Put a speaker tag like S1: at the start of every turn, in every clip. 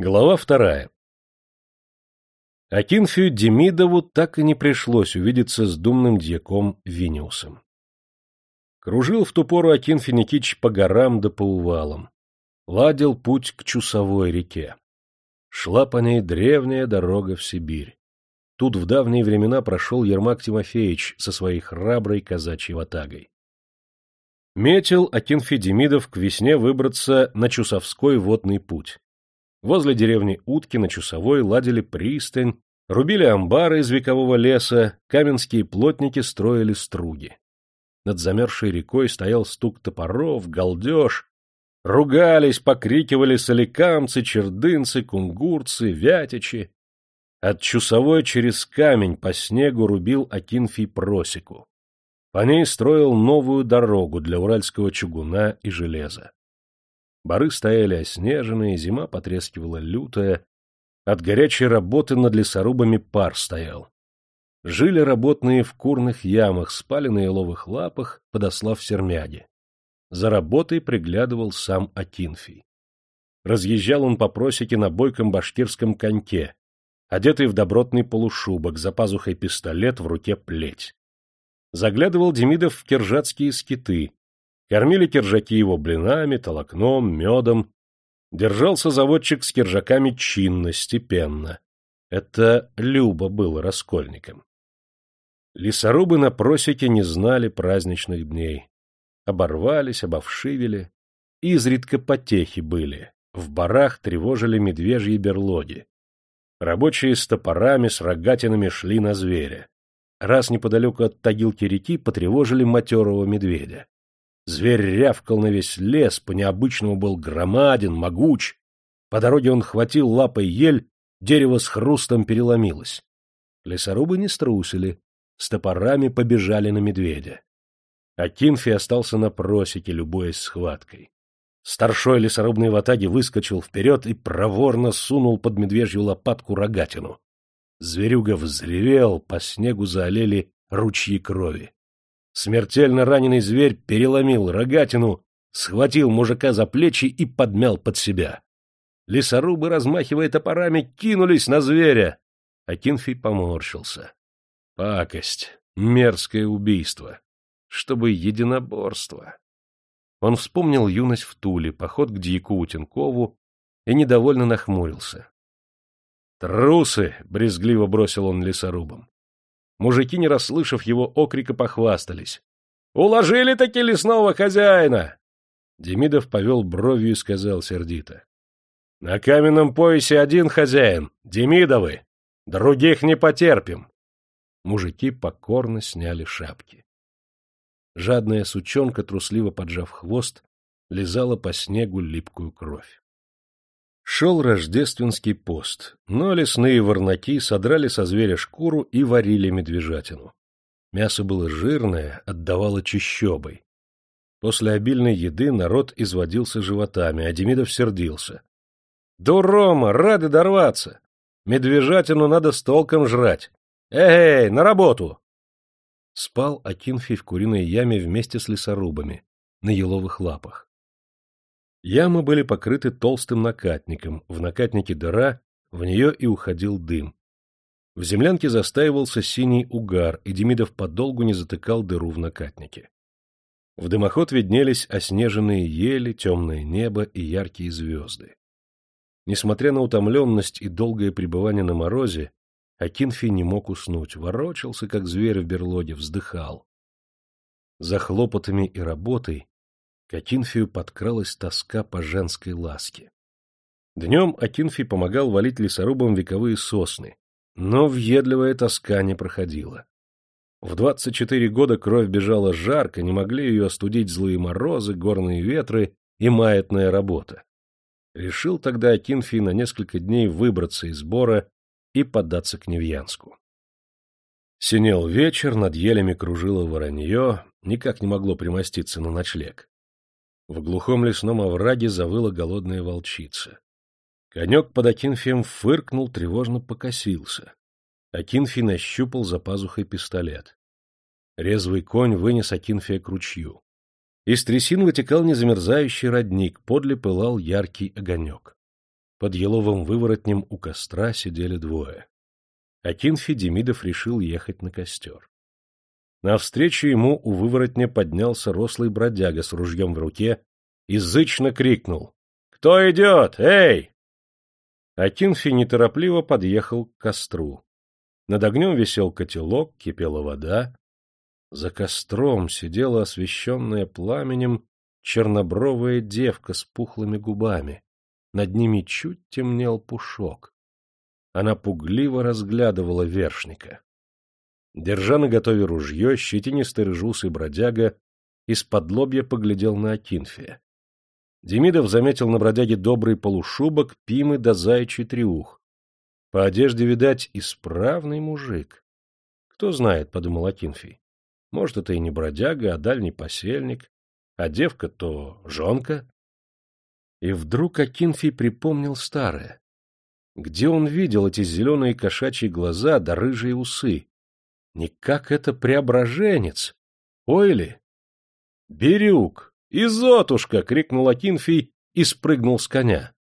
S1: Глава вторая. Акинфию Демидову так и не пришлось увидеться с думным дьяком Виниусом. Кружил в ту пору Акинфий Никитич по горам да по увалам. Ладил путь к Чусовой реке. Шла по ней древняя дорога в Сибирь. Тут в давние времена прошел Ермак Тимофеевич со своей храброй казачьей ватагой. Метил Акинфий Демидов к весне выбраться на Чусовской водный путь. Возле деревни Утки на Чусовой ладили пристань, рубили амбары из векового леса, каменские плотники строили струги. Над замерзшей рекой стоял стук топоров, галдеж. Ругались, покрикивали соликамцы, чердынцы, кунгурцы, вятичи. От Чусовой через камень по снегу рубил Акинфий просеку. По ней строил новую дорогу для уральского чугуна и железа. Бары стояли оснеженные, зима потрескивала лютая. От горячей работы над лесорубами пар стоял. Жили работные в курных ямах, спали на еловых лапах, подослав сермяги. За работой приглядывал сам Акинфий. Разъезжал он по просеке на бойком башкирском коньке, одетый в добротный полушубок, за пазухой пистолет, в руке плеть. Заглядывал Демидов в киржатские скиты, Кормили киржаки его блинами, толокном, медом. Держался заводчик с киржаками чинно, степенно. Это Люба был раскольником. Лесорубы на просеке не знали праздничных дней. Оборвались, обовшивели. Изредка потехи были. В барах тревожили медвежьи берлоги. Рабочие с топорами, с рогатинами шли на зверя. Раз неподалеку от Тагилки реки потревожили матерого медведя. Зверь рявкал на весь лес, по-необычному был громаден, могуч. По дороге он хватил лапой ель, дерево с хрустом переломилось. Лесорубы не струсили, с топорами побежали на медведя. А Кинфи остался на просеке, любуясь схваткой. Старшой лесорубной ватаги выскочил вперед и проворно сунул под медвежью лопатку рогатину. Зверюга взревел, по снегу заолели ручьи крови. Смертельно раненый зверь переломил рогатину, схватил мужика за плечи и подмял под себя. Лесорубы, размахивая топорами, кинулись на зверя. А Кинфий поморщился. Пакость, мерзкое убийство. Чтобы единоборство. Он вспомнил юность в Туле, поход к дьяку Утенкову и недовольно нахмурился. «Трусы!» — брезгливо бросил он лесорубам. Мужики, не расслышав его окрика, похвастались. «Уложили-таки лесного хозяина!» Демидов повел бровью и сказал сердито. «На каменном поясе один хозяин, Демидовы. Других не потерпим!» Мужики покорно сняли шапки. Жадная сучонка, трусливо поджав хвост, лизала по снегу липкую кровь. Шел рождественский пост, но лесные ворнаки содрали со зверя шкуру и варили медвежатину. Мясо было жирное, отдавало чищобой. После обильной еды народ изводился животами, а Демидов сердился. — Дурома, рады дорваться! Медвежатину надо с толком жрать! Эй, на работу! Спал Акинфий в куриной яме вместе с лесорубами, на еловых лапах. Ямы были покрыты толстым накатником, в накатнике дыра, в нее и уходил дым. В землянке застаивался синий угар, и Демидов подолгу не затыкал дыру в накатнике. В дымоход виднелись оснеженные ели, темное небо и яркие звезды. Несмотря на утомленность и долгое пребывание на морозе, Акинфий не мог уснуть, ворочался, как зверь в берлоге, вздыхал. За хлопотами и работой к Акинфию подкралась тоска по женской ласке. Днем Акинфий помогал валить лесорубам вековые сосны, но въедливая тоска не проходила. В двадцать четыре года кровь бежала жарко, не могли ее остудить злые морозы, горные ветры и маятная работа. Решил тогда Акинфий на несколько дней выбраться из бора и податься к Невьянску. Синел вечер, над елями кружило воронье, никак не могло примоститься на ночлег. В глухом лесном овраге завыла голодная волчица. Конек под Акинфием фыркнул, тревожно покосился. Акинфий нащупал за пазухой пистолет. Резвый конь вынес Акинфия к ручью. Из трясин вытекал незамерзающий родник, подле пылал яркий огонек. Под еловым выворотнем у костра сидели двое. Акинфи Демидов решил ехать на костер. Навстречу ему у выворотня поднялся рослый бродяга с ружьем в руке и крикнул. — Кто идет? Эй! Акинфи неторопливо подъехал к костру. Над огнем висел котелок, кипела вода. За костром сидела освещенная пламенем чернобровая девка с пухлыми губами. Над ними чуть темнел пушок. Она пугливо разглядывала вершника. Держа наготове ружье, щетинистый рыжусый бродяга из-под лобья поглядел на Акинфия. Демидов заметил на бродяге добрый полушубок, пимы да заячий триух. По одежде, видать, исправный мужик. Кто знает, — подумал Акинфий. Может, это и не бродяга, а дальний посельник, а девка то жонка. И вдруг Акинфий припомнил старое. Где он видел эти зеленые кошачьи глаза да рыжие усы? Никак это преображенец. Ой ли? Бирюк! Изотушка! — крикнул Акинфий и спрыгнул с коня.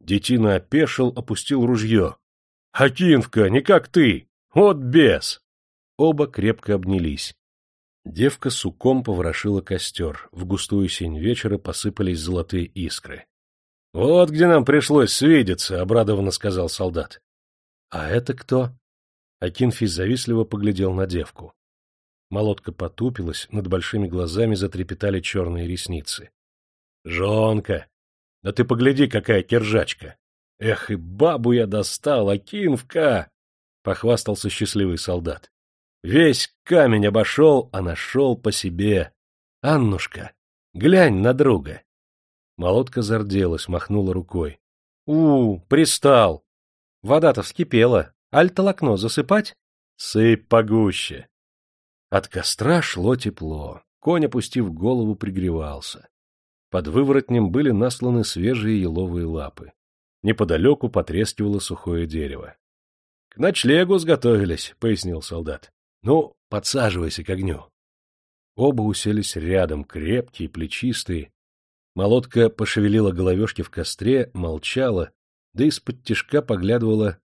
S1: Детина опешил, опустил ружье. — Акинфка, не как ты! Вот бес! Оба крепко обнялись. Девка суком поворошила костер. В густую сень вечера посыпались золотые искры. — Вот где нам пришлось свидеться, — обрадованно сказал солдат. — А это кто? Акинфий завистливо поглядел на девку. Молодка потупилась, над большими глазами затрепетали черные ресницы. — Жонка! Да ты погляди, какая кержачка! Эх, и бабу я достал, Акинфка! — похвастался счастливый солдат. Весь камень обошел, а нашел по себе. Аннушка, глянь на друга. Молодка зарделась, махнула рукой. — У, пристал! Вода-то вскипела. Аль-толокно засыпать? Сыпь погуще. От костра шло тепло. Конь, опустив голову, пригревался. Под выворотнем были насланы свежие еловые лапы. Неподалеку потрескивало сухое дерево. — К ночлегу сготовились, — пояснил солдат. — Ну, подсаживайся к огню. Оба уселись рядом, крепкие, плечистые. Молодка пошевелила головешки в костре, молчала, да из-под тишка поглядывала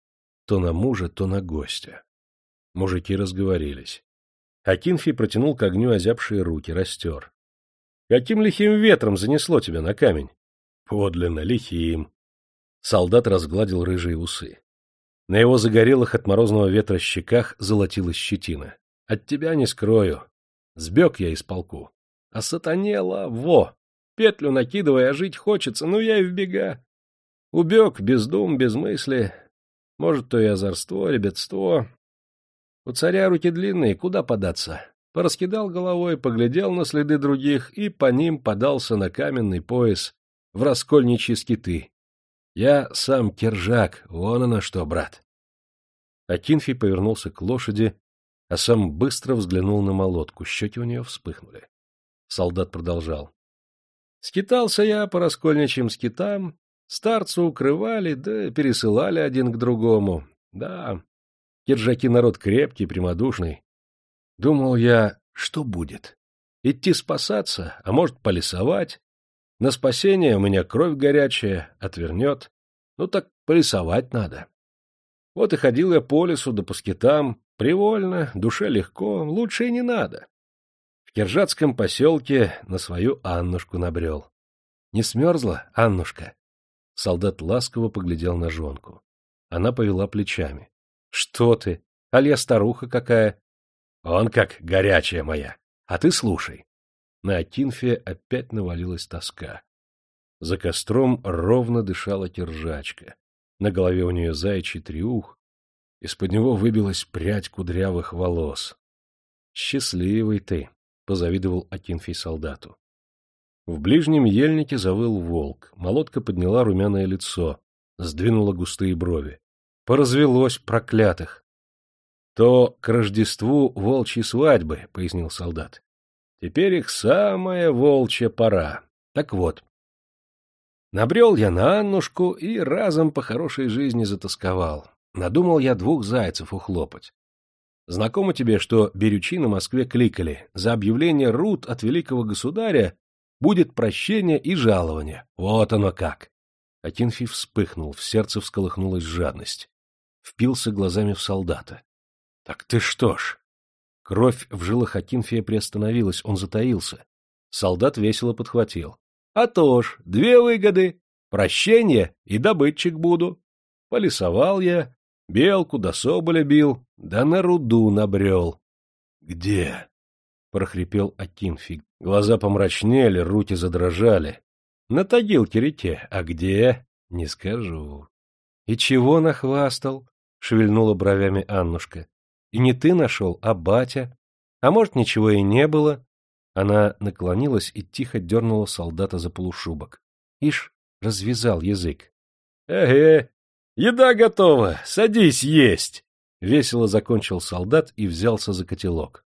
S1: то на мужа, то на гостя. Мужики разговорились. Акинфий протянул к огню озябшие руки, растер. — Каким лихим ветром занесло тебя на камень? — Подлинно, лихим. Солдат разгладил рыжие усы. На его загорелых от морозного ветра щеках золотилась щетина. — От тебя не скрою. Сбег я из полку. А сатанела, во! Петлю накидывая, а жить хочется, ну я и в бега. Убег, без дум, без мысли, может, то и озорство, ребятство. У царя руки длинные, куда податься? Пораскидал головой, поглядел на следы других и по ним подался на каменный пояс в раскольничьи скиты. Я сам кержак, вон оно что, брат. Акинфий повернулся к лошади, а сам быстро взглянул на молотку, щеки у нее вспыхнули. Солдат продолжал. Скитался я по раскольничьим скитам, Старцу укрывали, да пересылали один к другому. Да, киржаки народ крепкий, прямодушный. Думал я, что будет? Идти спасаться, а может, полисовать? На спасение у меня кровь горячая, отвернет. Ну так полисовать надо. Вот и ходил я по лесу да по скитам, привольно, душе легко, лучше и не надо. В Киржатском поселке на свою Аннушку набрел. Не смерзла, Аннушка? Солдат ласково поглядел на жонку. Она повела плечами. — Что ты? Алья старуха какая? — Он как горячая моя. А ты слушай. На Акинфе опять навалилась тоска. За костром ровно дышала киржачка. На голове у нее заячий триух. Из-под него выбилась прядь кудрявых волос. — Счастливый ты, — позавидовал Акинфий солдату. В ближнем ельнике завыл волк, молотка подняла румяное лицо, сдвинула густые брови. Поразвелось проклятых. — То к Рождеству волчьи свадьбы, — пояснил солдат. — Теперь их самая волчья пора. Так вот. Набрел я на Аннушку и разом по хорошей жизни затасковал. Надумал я двух зайцев ухлопать. Знакомо тебе, что берючи на Москве кликали за объявление руд от великого государя будет прощение и жалование. Вот оно как. Акинфий вспыхнул, в сердце всколыхнулась жадность. Впился глазами в солдата. — Так ты что ж? Кровь в жилах Акинфия приостановилась, он затаился. Солдат весело подхватил. — А то ж, две выгоды. Прощение и добытчик буду. Полисовал я, белку да соболя бил, да на руду набрел. — Где? — прохрипел Акинфий. Глаза помрачнели, руки задрожали. — На Тагил-Кирите. А где? — Не скажу. — И чего нахвастал? — шевельнула бровями Аннушка. — И не ты нашел, а батя. А может, ничего и не было? Она наклонилась и тихо дернула солдата за полушубок. Ишь, развязал язык. — Эге, еда готова, садись есть! — весело закончил солдат и взялся за котелок.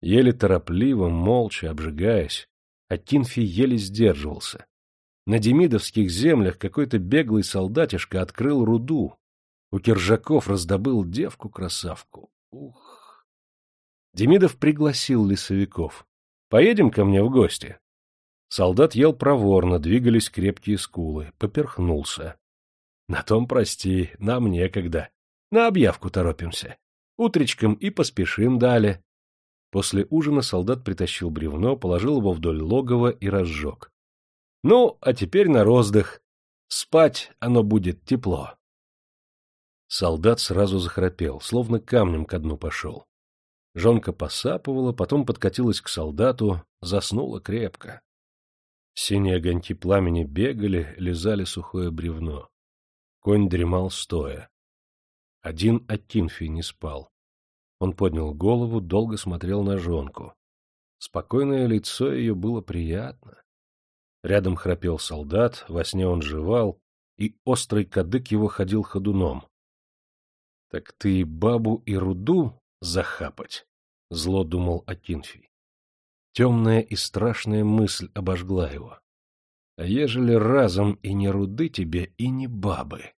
S1: Еле торопливо, молча, обжигаясь, Атинфий еле сдерживался. На демидовских землях какой-то беглый солдатишка открыл руду. У киржаков раздобыл девку-красавку. Ух! Демидов пригласил лесовиков. — Поедем ко мне в гости. Солдат ел проворно, двигались крепкие скулы, поперхнулся. — На том прости, нам некогда. На объявку торопимся. Утречком и поспешим далее. После ужина солдат притащил бревно, положил его вдоль логова и разжег. — Ну, а теперь на роздых. Спать оно будет тепло. Солдат сразу захрапел, словно камнем ко дну пошел. Жонка посапывала, потом подкатилась к солдату, заснула крепко. Синие огоньки пламени бегали, лизали сухое бревно. Конь дремал стоя. Один Акинфий не спал. Он поднял голову, долго смотрел на жонку. Спокойное лицо ее было приятно. Рядом храпел солдат, во сне он жевал, и острый кадык его ходил ходуном. — Так ты и бабу, и руду захапать? — зло думал Акинфий. Темная и страшная мысль обожгла его. А ежели разом и не руды тебе, и не бабы?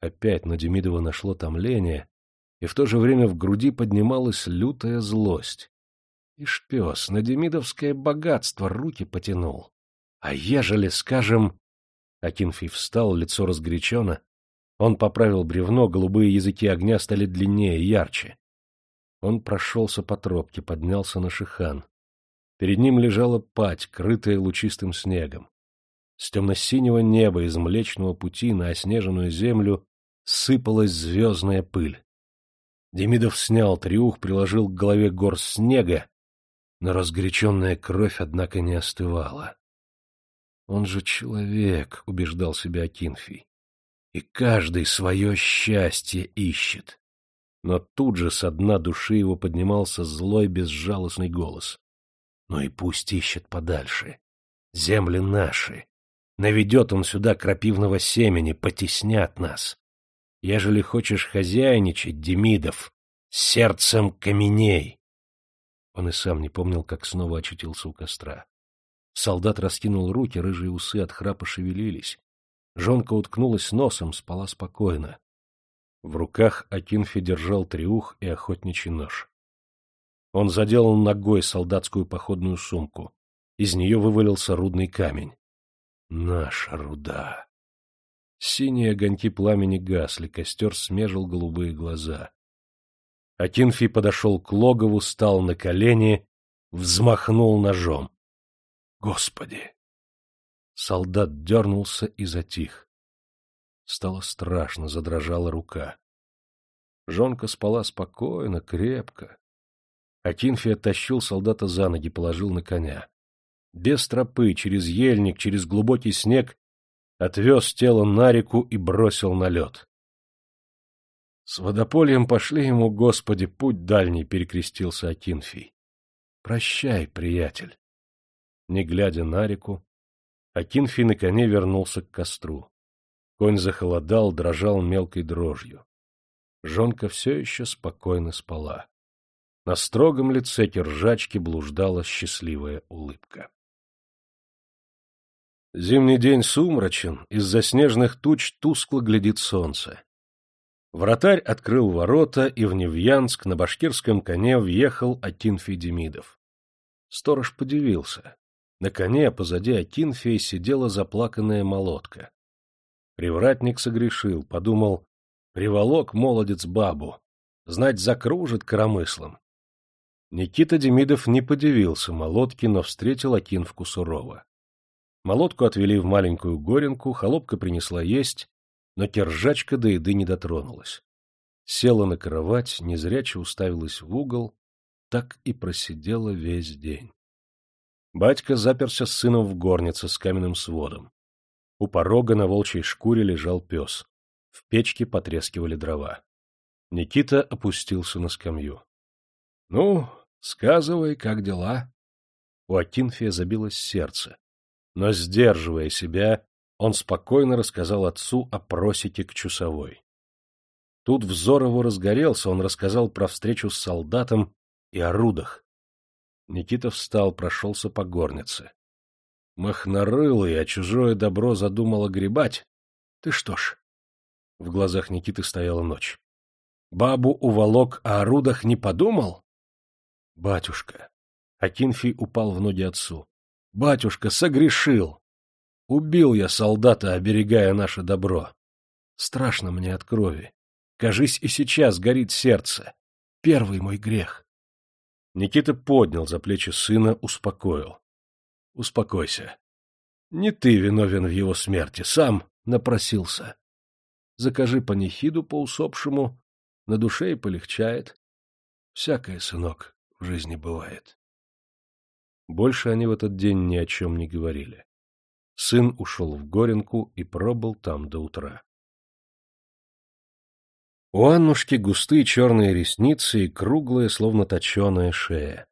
S1: Опять на Демидова нашло томление, и в то же время в груди поднималась лютая злость. И шпес на демидовское богатство руки потянул. А ежели, скажем... Акинфий встал, лицо разгорячено. Он поправил бревно, голубые языки огня стали длиннее, ярче. Он прошелся по тропке, поднялся на шихан. Перед ним лежала пать, крытая лучистым снегом. С темно-синего неба из Млечного пути на оснеженную землю сыпалась звездная пыль. Демидов снял триух, приложил к голове гор снега, но разгоряченная кровь, однако, не остывала. Он же человек, — убеждал себя Акинфий, — и каждый свое счастье ищет. Но тут же со дна души его поднимался злой безжалостный голос. Ну и пусть ищет подальше. Земли наши. Наведет он сюда крапивного семени, потеснят нас. Ежели хочешь хозяйничать, Демидов, сердцем каменей. Он и сам не помнил, как снова очутился у костра. Солдат раскинул руки, рыжие усы от храпа шевелились. Жонка уткнулась носом, спала спокойно. В руках Акинфи держал триух и охотничий нож. Он заделал ногой солдатскую походную сумку. Из нее вывалился рудный камень. Наша руда. Синие огоньки пламени гасли, костер смежил голубые глаза. Акинфий подошел к логову, стал на колени, взмахнул ножом. Господи! Солдат дернулся и затих. Стало страшно, задрожала рука. Жонка спала спокойно, крепко. Акинфий оттащил солдата за ноги, положил на коня. Без тропы, через ельник, через глубокий снег отвез тело на реку и бросил на лед. С водопольем пошли ему, Господи, путь дальний, перекрестился Акинфий. Прощай, приятель. Не глядя на реку, Акинфий на коне вернулся к костру. Конь захолодал, дрожал мелкой дрожью. Жонка все еще спокойно спала. На строгом лице киржачки блуждала счастливая улыбка. Зимний день сумрачен, из-за снежных туч тускло глядит солнце. Вратарь открыл ворота, и в Невьянск на башкирском коне въехал Атинфий Демидов. Сторож подивился. На коне позади Акинфии сидела заплаканная молотка. Привратник согрешил, подумал, приволок молодец бабу, знать закружит коромыслом. Никита Демидов не подивился молотке, но встретил Акинфку сурово. Молотку отвели в маленькую горенку, холопка принесла есть, но кержачка до еды не дотронулась. Села на кровать, незряче уставилась в угол, так и просидела весь день. Батька заперся с сыном в горнице с каменным сводом. У порога на волчьей шкуре лежал пес. В печке потрескивали дрова. Никита опустился на скамью. — Ну, сказывай, как дела? У Акинфия забилось сердце. Но, сдерживая себя, он спокойно рассказал отцу о просеке к часовой. Тут взор его разгорелся, он рассказал про встречу с солдатом и о рудах. Никита встал, прошелся по горнице. Махнорылый, а чужое добро задумал огребать. Ты что ж? В глазах Никиты стояла ночь. Бабу уволок, а о рудах не подумал? Батюшка. Акинфий упал в ноги отцу. Батюшка, согрешил. Убил я солдата, оберегая наше добро. Страшно мне от крови. Кажись, и сейчас горит сердце. Первый мой грех. Никита поднял за плечи сына, успокоил. — Успокойся. Не ты виновен в его смерти, сам напросился. Закажи панихиду по усопшему, на душе и полегчает. Всякое, сынок, в жизни бывает. Больше они в этот день ни о чем не говорили. Сын ушел в Горенку и пробыл там до утра. У Аннушки густые черные ресницы и круглая, словно точеная шея.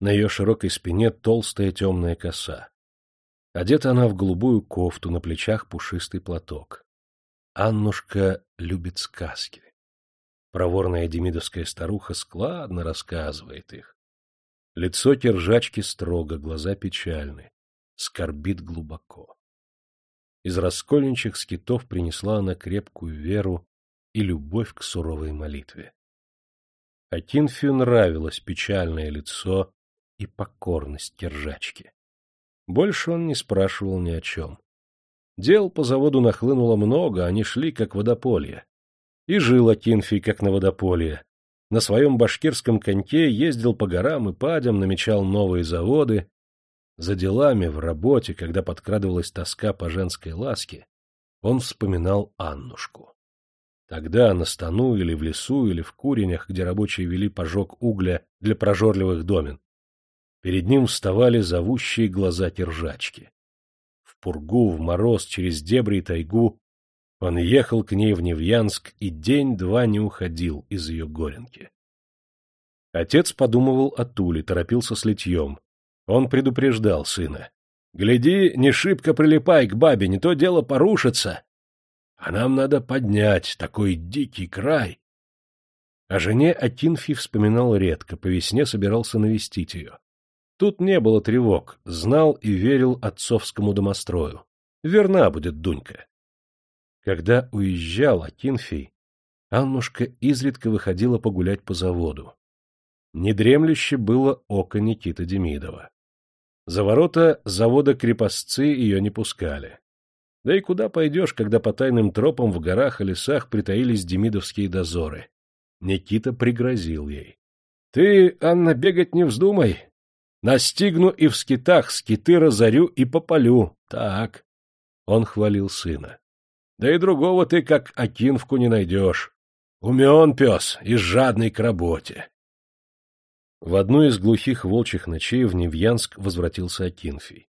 S1: На ее широкой спине толстая темная коса. Одета она в голубую кофту, на плечах пушистый платок. Аннушка любит сказки. Проворная демидовская старуха складно рассказывает их. Лицо киржачки строго, глаза печальны, скорбит глубоко. Из раскольничьих скитов принесла она крепкую веру и любовь к суровой молитве. Акинфию нравилось печальное лицо и покорность киржачки. Больше он не спрашивал ни о чем. Дел по заводу нахлынуло много, они шли, как водополье. И жил Акинфий, как на водополье. На своем башкирском коньке ездил по горам и падям, намечал новые заводы. За делами, в работе, когда подкрадывалась тоска по женской ласке, он вспоминал Аннушку. Тогда на стану или в лесу, или в куренях, где рабочие вели пожог угля для прожорливых домен, перед ним вставали зовущие глаза тержачки. В пургу, в мороз, через дебри и тайгу он ехал к ней в Невьянск и день-два не уходил из ее горенки. Отец подумывал о Туле, торопился с литьем. Он предупреждал сына. — Гляди, не шибко прилипай к бабе, не то дело порушится. А нам надо поднять такой дикий край. О жене Акинфи вспоминал редко, по весне собирался навестить ее. Тут не было тревог, знал и верил отцовскому домострою. Верна будет Дунька. Когда уезжал Акинфий, Аннушка изредка выходила погулять по заводу. Недремлюще было око Никиты Демидова. За ворота завода крепостцы ее не пускали. Да и куда пойдешь, когда по тайным тропам в горах и лесах притаились демидовские дозоры? Никита пригрозил ей. — Ты, Анна, бегать не вздумай. Настигну и в скитах скиты разорю и попалю. Так. Он хвалил сына. Да и другого ты, как Акинвку, не найдешь. Умен пес и жадный к работе. В одну из глухих волчьих ночей в Невьянск возвратился Акинфий.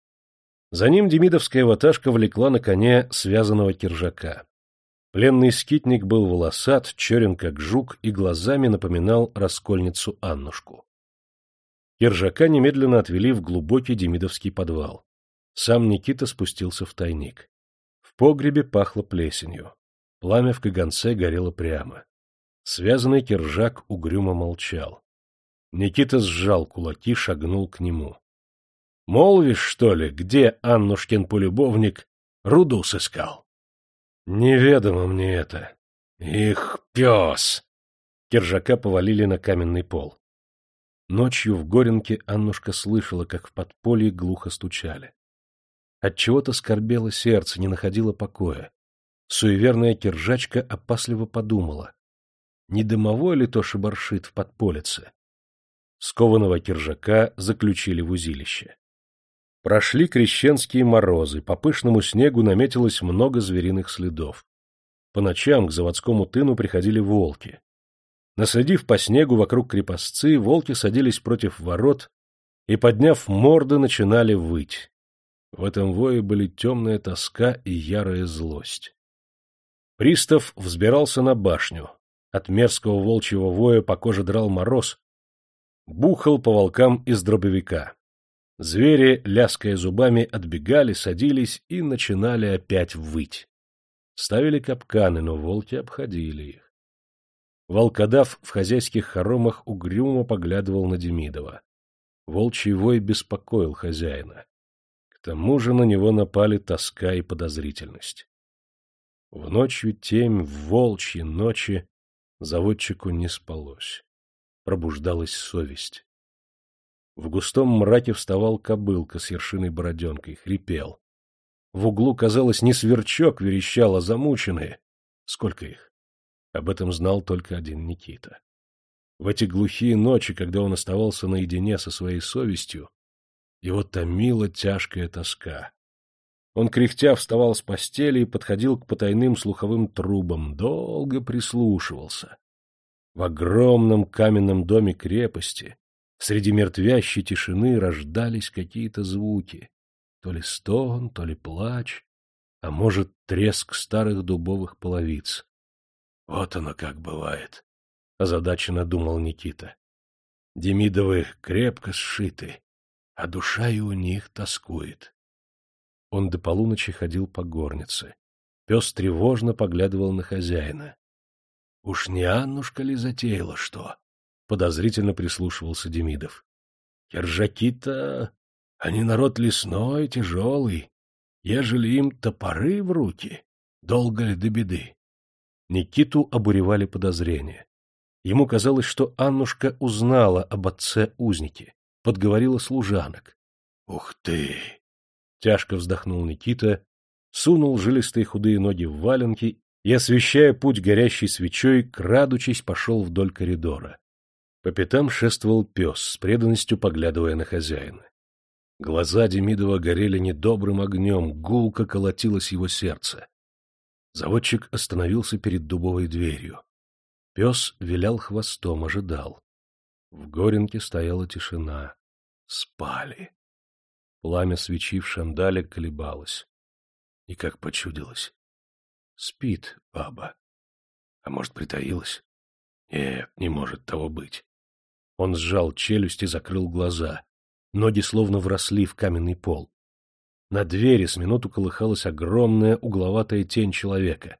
S1: За ним демидовская ваташка влекла на коне связанного киржака. Пленный скитник был волосат, черен как жук и глазами напоминал раскольницу Аннушку. Киржака немедленно отвели в глубокий демидовский подвал. Сам Никита спустился в тайник. Погребе пахло плесенью. Пламя в каганце горело прямо. Связанный киржак угрюмо молчал. Никита сжал кулаки, шагнул к нему. Молвишь, что ли, где Аннушкин полюбовник руду сыскал? Неведомо мне это. Их, пес! Киржака повалили на каменный пол. Ночью в Горенке Аннушка слышала, как в подполье глухо стучали. Отчего-то скорбело сердце, не находило покоя. Суеверная киржачка опасливо подумала. Не дымовой ли то шибаршит в подполице? Скованного киржака заключили в узилище. Прошли крещенские морозы, по пышному снегу наметилось много звериных следов. По ночам к заводскому тыну приходили волки. Наследив по снегу вокруг крепостцы, волки садились против ворот и, подняв морды, начинали выть. В этом вое были темная тоска и ярая злость. Пристав взбирался на башню. От мерзкого волчьего воя по коже драл мороз. Бухал по волкам из дробовика. Звери, ляская зубами, отбегали, садились и начинали опять выть. Ставили капканы, но волки обходили их. Волкодав в хозяйских хоромах угрюмо поглядывал на Демидова. Волчий вой беспокоил хозяина. Тому же на него напали тоска и подозрительность. В ночью темь, в волчьи ночи заводчику не спалось. Пробуждалась совесть. В густом мраке вставал кобылка с ершиной бороденкой, хрипел. В углу, казалось, не сверчок верещал, а замученные. Сколько их? Об этом знал только один Никита. В эти глухие ночи, когда он оставался наедине со своей совестью, его томила тяжкая тоска. Он кряхтя вставал с постели и подходил к потайным слуховым трубам, долго прислушивался. В огромном каменном доме крепости, среди мертвящей тишины, рождались какие-то звуки. То ли стон, то ли плач, а может, треск старых дубовых половиц. Вот оно как бывает, — озадаченно думал Никита. Демидовы крепко сшиты, а душа и у них тоскует. Он до полуночи ходил по горнице. Пес тревожно поглядывал на хозяина. — Уж не Аннушка ли затеяла что? — подозрительно прислушивался Демидов. — Кержаки-то... Они народ лесной, тяжелый. Ежели им топоры в руки, долго ли до беды? Никиту обуревали подозрения. Ему казалось, что Аннушка узнала об отце узники, подговорила служанок. — Ух ты! — тяжко вздохнул Никита, сунул жилистые худые ноги в валенки и, освещая путь горящей свечой, крадучись, пошел вдоль коридора. По пятам шествовал пес, с преданностью поглядывая на хозяина. Глаза Демидова горели недобрым огнем, гулко колотилось его сердце. Заводчик остановился перед дубовой дверью. Пес вилял хвостом, ожидал. В горенке стояла тишина. Спали. Пламя свечи в шандале колебалось. И как почудилось. Спит баба. А может, притаилась? Нет, не может того быть. Он сжал челюсть и закрыл глаза. Ноги словно вросли в каменный пол. На двери с минуту колыхалась огромная угловатая тень человека.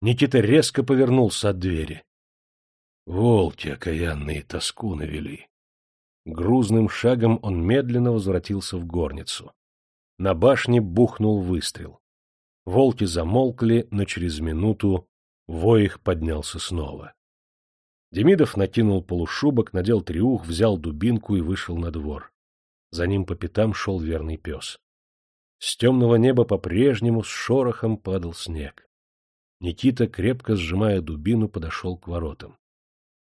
S1: Никита резко повернулся от двери. Волки окаянные тоску навели. Грузным шагом он медленно возвратился в горницу. На башне бухнул выстрел. Волки замолкли, но через минуту вой их поднялся снова. Демидов накинул полушубок, надел триух, взял дубинку и вышел на двор. За ним по пятам шел верный пес. С темного неба по-прежнему с шорохом падал снег. Никита, крепко сжимая дубину, подошел к воротам. —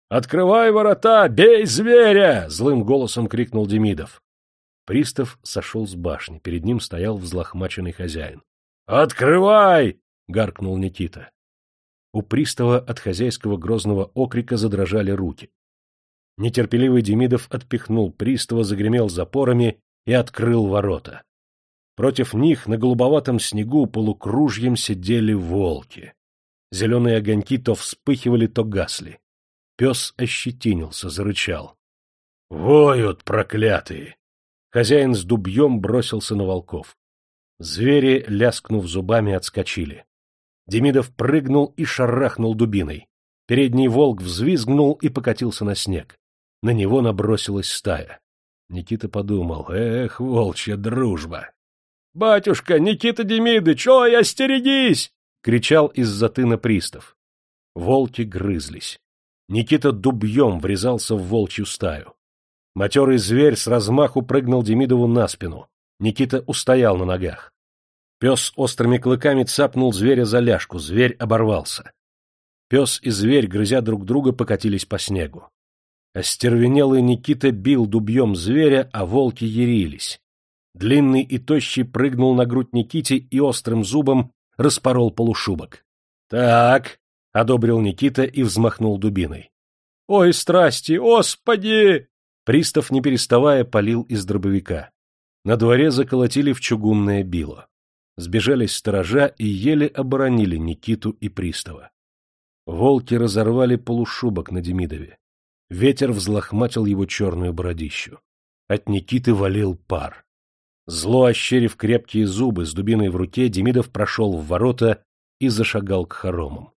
S1: Открывай ворота! Бей зверя! — злым голосом крикнул Демидов. Пристав сошел с башни, перед ним стоял взлохмаченный хозяин. — Открывай! — гаркнул Никита. У пристава от хозяйского грозного окрика задрожали руки. Нетерпеливый Демидов отпихнул пристава, загремел запорами и открыл ворота. Против них на голубоватом снегу полукружьем сидели волки. Зеленые огоньки то вспыхивали, то гасли. Пес ощетинился, зарычал. — Воют, проклятые! Хозяин с дубьем бросился на волков. Звери, ляскнув зубами, отскочили. Демидов прыгнул и шарахнул дубиной. Передний волк взвизгнул и покатился на снег. На него набросилась стая. Никита подумал, эх, волчья дружба! — Батюшка, Никита Демидыч, ой, остерегись! — кричал из-за тына пристав. Волки грызлись. Никита дубьем врезался в волчью стаю. Матерый зверь с размаху прыгнул Демидову на спину. Никита устоял на ногах. Пес острыми клыками цапнул зверя за ляжку, зверь оборвался. Пес и зверь, грызя друг друга, покатились по снегу. Остервенелый Никита бил дубьем зверя, а волки ярились. Длинный и тощий прыгнул на грудь Никите и острым зубом распорол полушубок. — Так, — одобрил Никита и взмахнул дубиной. — Ой, страсти, господи! Пристав, не переставая, полил из дробовика. На дворе заколотили в чугунное било. Сбежались сторожа и еле оборонили Никиту и пристава. Волки разорвали полушубок на Демидове. Ветер взлохматил его черную бородищу. От Никиты валил пар. Зло ощерив крепкие зубы с дубиной в руке, Демидов прошел в ворота и зашагал к хоромам.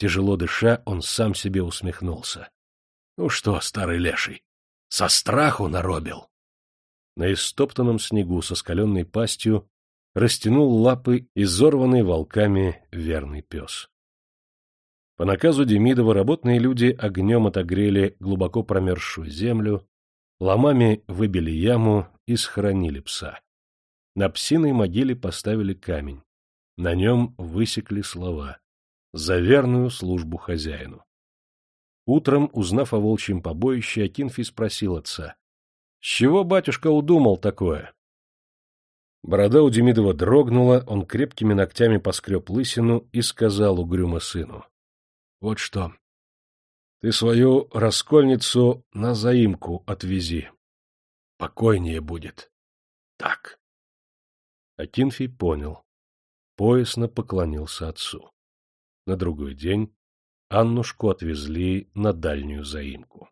S1: Тяжело дыша, он сам себе усмехнулся. — Ну что, старый леший, со страху наробил? На истоптанном снегу со скаленной пастью растянул лапы изорванный волками верный пес. По наказу Демидова работные люди огнем отогрели глубоко промерзшую землю, ломами выбили яму и схоронили пса. На псиной могиле поставили камень. На нем высекли слова «За верную службу хозяину». Утром, узнав о волчьем побоище, Акинфий спросил отца, «С чего батюшка удумал такое?» Борода у Демидова дрогнула, он крепкими ногтями поскреб лысину и сказал угрюмо сыну, вот что. Ты свою раскольницу на заимку отвези. Покойнее будет. Так. Акинфий понял. Поясно поклонился отцу. На другой день Аннушку отвезли на дальнюю заимку.